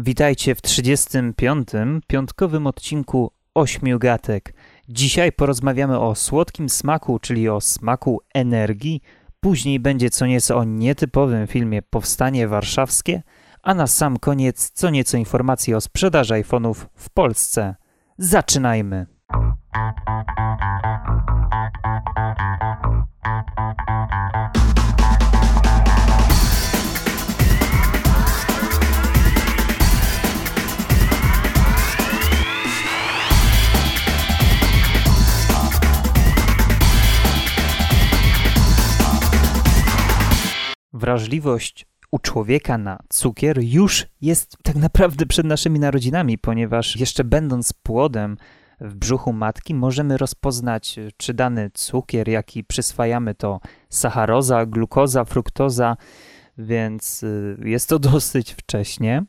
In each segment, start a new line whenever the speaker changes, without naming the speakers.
Witajcie w 35. piątkowym odcinku Ośmiu Gatek. Dzisiaj porozmawiamy o słodkim smaku, czyli o smaku energii. Później będzie co nieco o nietypowym filmie Powstanie Warszawskie, a na sam koniec co nieco informacji o sprzedaży iPhone'ów w Polsce. Zaczynajmy! Wrażliwość u człowieka na cukier już jest tak naprawdę przed naszymi narodzinami, ponieważ jeszcze będąc płodem w brzuchu matki możemy rozpoznać, czy dany cukier, jaki przyswajamy, to sacharoza, glukoza, fruktoza, więc y, jest to dosyć wcześnie.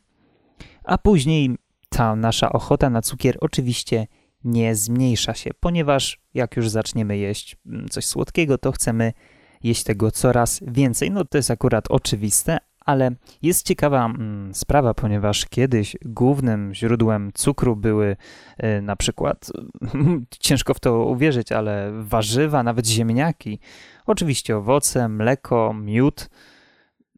A później ta nasza ochota na cukier oczywiście nie zmniejsza się, ponieważ jak już zaczniemy jeść mm, coś słodkiego, to chcemy jeść tego coraz więcej. No to jest akurat oczywiste, ale jest ciekawa mm, sprawa, ponieważ kiedyś głównym źródłem cukru były y, na przykład, ciężko w to uwierzyć, ale warzywa, nawet ziemniaki, oczywiście owoce, mleko, miód.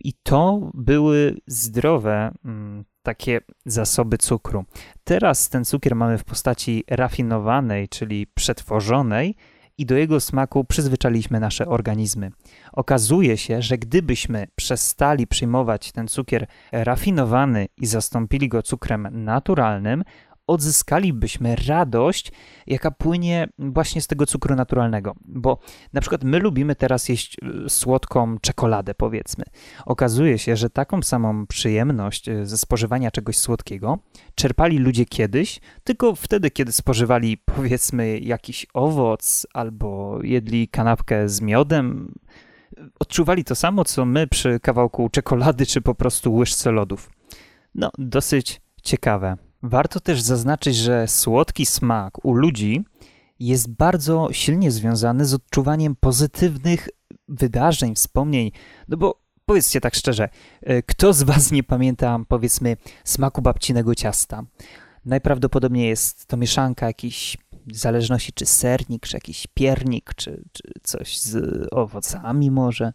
I to były zdrowe mm, takie zasoby cukru. Teraz ten cukier mamy w postaci rafinowanej, czyli przetworzonej, i do jego smaku przyzwyczaliśmy nasze organizmy. Okazuje się, że gdybyśmy przestali przyjmować ten cukier rafinowany i zastąpili go cukrem naturalnym, odzyskalibyśmy radość, jaka płynie właśnie z tego cukru naturalnego. Bo na przykład my lubimy teraz jeść y, słodką czekoladę, powiedzmy. Okazuje się, że taką samą przyjemność y, ze spożywania czegoś słodkiego czerpali ludzie kiedyś, tylko wtedy, kiedy spożywali powiedzmy jakiś owoc albo jedli kanapkę z miodem. Odczuwali to samo, co my przy kawałku czekolady czy po prostu łyżce lodów. No, dosyć ciekawe. Warto też zaznaczyć, że słodki smak u ludzi jest bardzo silnie związany z odczuwaniem pozytywnych wydarzeń, wspomnień. No bo powiedzcie tak szczerze, e, kto z Was nie pamięta, powiedzmy, smaku babcinego ciasta? Najprawdopodobniej jest to mieszanka jakiejś w zależności czy sernik, czy jakiś piernik, czy, czy coś z owocami może,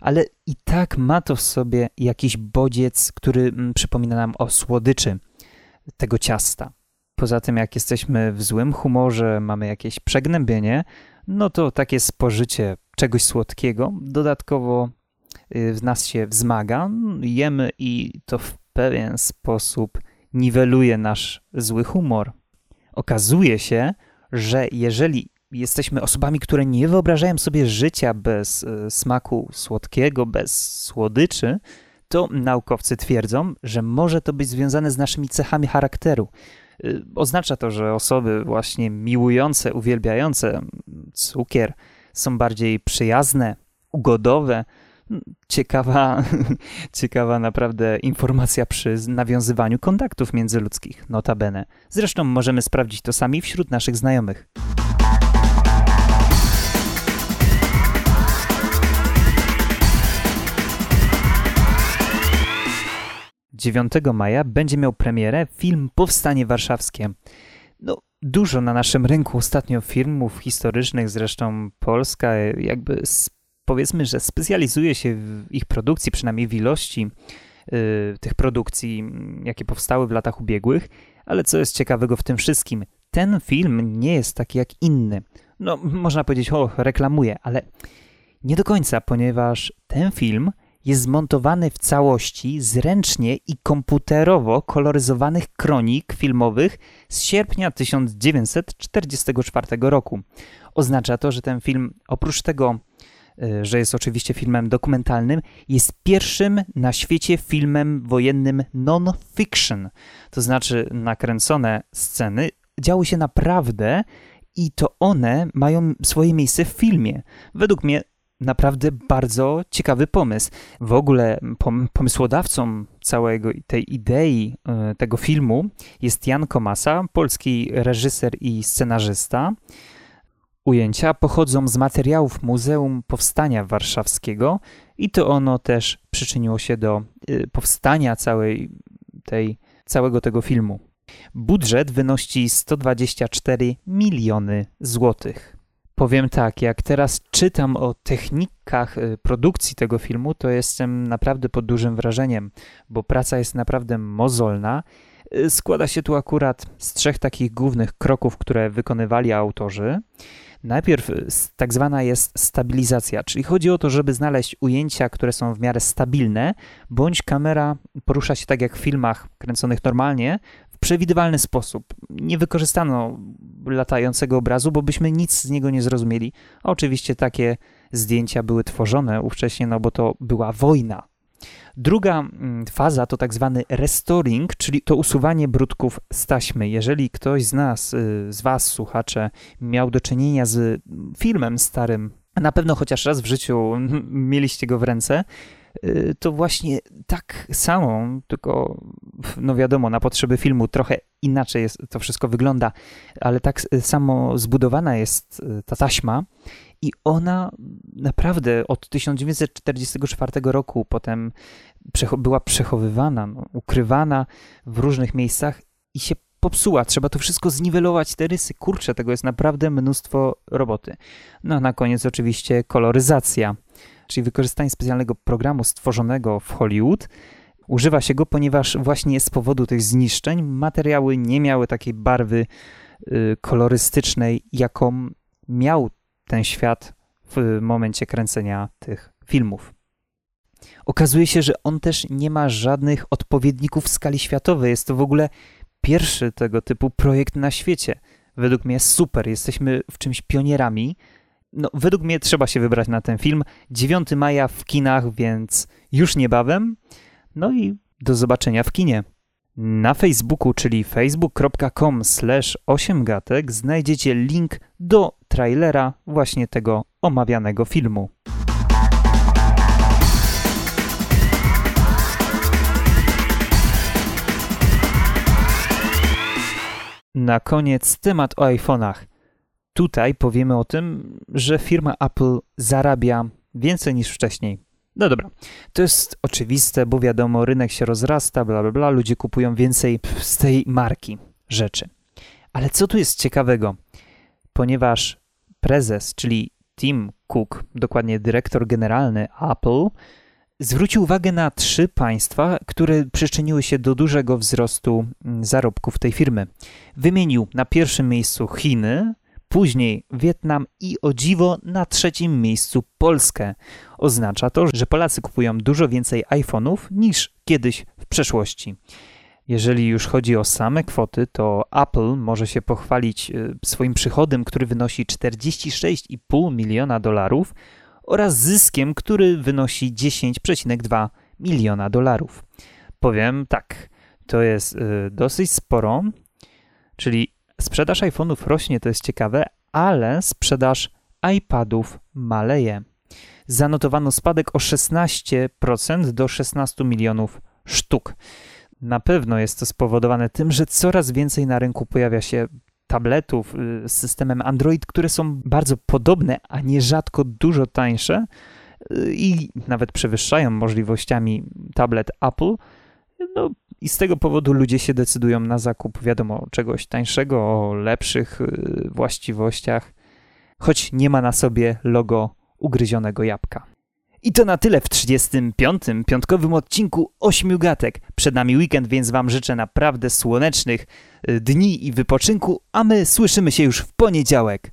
ale i tak ma to w sobie jakiś bodziec, który mm, przypomina nam o słodyczy tego ciasta. Poza tym, jak jesteśmy w złym humorze, mamy jakieś przegnębienie, no to takie spożycie czegoś słodkiego dodatkowo y, w nas się wzmaga, jemy i to w pewien sposób niweluje nasz zły humor. Okazuje się, że jeżeli jesteśmy osobami, które nie wyobrażają sobie życia bez y, smaku słodkiego, bez słodyczy, to naukowcy twierdzą, że może to być związane z naszymi cechami charakteru. Y, oznacza to, że osoby właśnie miłujące, uwielbiające cukier są bardziej przyjazne, ugodowe. Ciekawa, ciekawa naprawdę informacja przy nawiązywaniu kontaktów międzyludzkich, notabene. Zresztą możemy sprawdzić to sami wśród naszych znajomych. 9 maja będzie miał premierę film Powstanie Warszawskie. No, dużo na naszym rynku ostatnio filmów historycznych, zresztą Polska jakby powiedzmy, że specjalizuje się w ich produkcji, przynajmniej w ilości yy, tych produkcji, jakie powstały w latach ubiegłych, ale co jest ciekawego w tym wszystkim, ten film nie jest taki jak inny. No, można powiedzieć, o, reklamuje, ale nie do końca, ponieważ ten film jest zmontowany w całości zręcznie i komputerowo koloryzowanych kronik filmowych z sierpnia 1944 roku. Oznacza to, że ten film oprócz tego, y, że jest oczywiście filmem dokumentalnym, jest pierwszym na świecie filmem wojennym non-fiction. To znaczy nakręcone sceny działy się naprawdę i to one mają swoje miejsce w filmie. Według mnie naprawdę bardzo ciekawy pomysł. W ogóle pomysłodawcą całego tej idei e, tego filmu jest Jan Komasa, polski reżyser i scenarzysta. Ujęcia pochodzą z materiałów Muzeum Powstania Warszawskiego i to ono też przyczyniło się do e, powstania całej tej całego tego filmu. Budżet wynosi 124 miliony złotych. Powiem tak, jak teraz czytam o technikach y, produkcji tego filmu, to jestem naprawdę pod dużym wrażeniem, bo praca jest naprawdę mozolna. Y, składa się tu akurat z trzech takich głównych kroków, które wykonywali autorzy. Najpierw y, tak zwana jest stabilizacja, czyli chodzi o to, żeby znaleźć ujęcia, które są w miarę stabilne, bądź kamera porusza się tak jak w filmach kręconych normalnie, przewidywalny sposób. Nie wykorzystano latającego obrazu, bo byśmy nic z niego nie zrozumieli. Oczywiście takie zdjęcia były tworzone ówcześnie, no bo to była wojna. Druga mm, faza to tak zwany restoring, czyli to usuwanie brudków z taśmy. Jeżeli ktoś z nas, y, z Was, słuchacze, miał do czynienia z filmem starym, na pewno chociaż raz w życiu mieliście go w ręce, Y, to właśnie tak samo, tylko no wiadomo, na potrzeby filmu trochę inaczej jest, to wszystko wygląda, ale tak samo zbudowana jest y, ta taśma i ona naprawdę od 1944 roku potem była przechowywana, no, ukrywana w różnych miejscach i się popsuła. Trzeba to wszystko zniwelować, te rysy. Kurczę, tego jest naprawdę mnóstwo roboty. No a na koniec oczywiście koloryzacja czyli wykorzystanie specjalnego programu stworzonego w Hollywood. Używa się go, ponieważ właśnie z powodu tych zniszczeń materiały nie miały takiej barwy y, kolorystycznej, jaką miał ten świat w momencie kręcenia tych filmów. Okazuje się, że on też nie ma żadnych odpowiedników w skali światowej. Jest to w ogóle pierwszy tego typu projekt na świecie. Według mnie super, jesteśmy w czymś pionierami, no, według mnie trzeba się wybrać na ten film. 9 maja w kinach, więc już niebawem. No i do zobaczenia w kinie. Na Facebooku, czyli facebook.com 8gatek znajdziecie link do trailera właśnie tego omawianego filmu. Na koniec temat o iPhone'ach. Tutaj powiemy o tym, że firma Apple zarabia więcej niż wcześniej. No dobra, to jest oczywiste, bo wiadomo, rynek się rozrasta, bla bla bla, ludzie kupują więcej z tej marki rzeczy. Ale co tu jest ciekawego? Ponieważ prezes, czyli Tim Cook, dokładnie dyrektor generalny Apple, zwrócił uwagę na trzy państwa, które przyczyniły się do dużego wzrostu mm, zarobków tej firmy. Wymienił na pierwszym miejscu Chiny, Później Wietnam i o dziwo na trzecim miejscu Polskę. Oznacza to, że Polacy kupują dużo więcej iPhone'ów niż kiedyś w przeszłości. Jeżeli już chodzi o same kwoty, to Apple może się pochwalić e, swoim przychodem, który wynosi 46,5 miliona dolarów oraz zyskiem, który wynosi 10,2 miliona dolarów. Powiem tak, to jest e, dosyć sporo, czyli Sprzedaż iPhone'ów rośnie, to jest ciekawe, ale sprzedaż iPadów maleje. Zanotowano spadek o 16% do 16 milionów sztuk. Na pewno jest to spowodowane tym, że coraz więcej na rynku pojawia się tabletów y, z systemem Android, które są bardzo podobne, a nierzadko dużo tańsze y, i nawet przewyższają możliwościami tablet Apple. No, i z tego powodu ludzie się decydują na zakup, wiadomo, czegoś tańszego, o lepszych y, właściwościach, choć nie ma na sobie logo ugryzionego jabłka. I to na tyle w 35. piątkowym odcinku Ośmiu Gatek. Przed nami weekend, więc Wam życzę naprawdę słonecznych y, dni i wypoczynku, a my słyszymy się już w poniedziałek.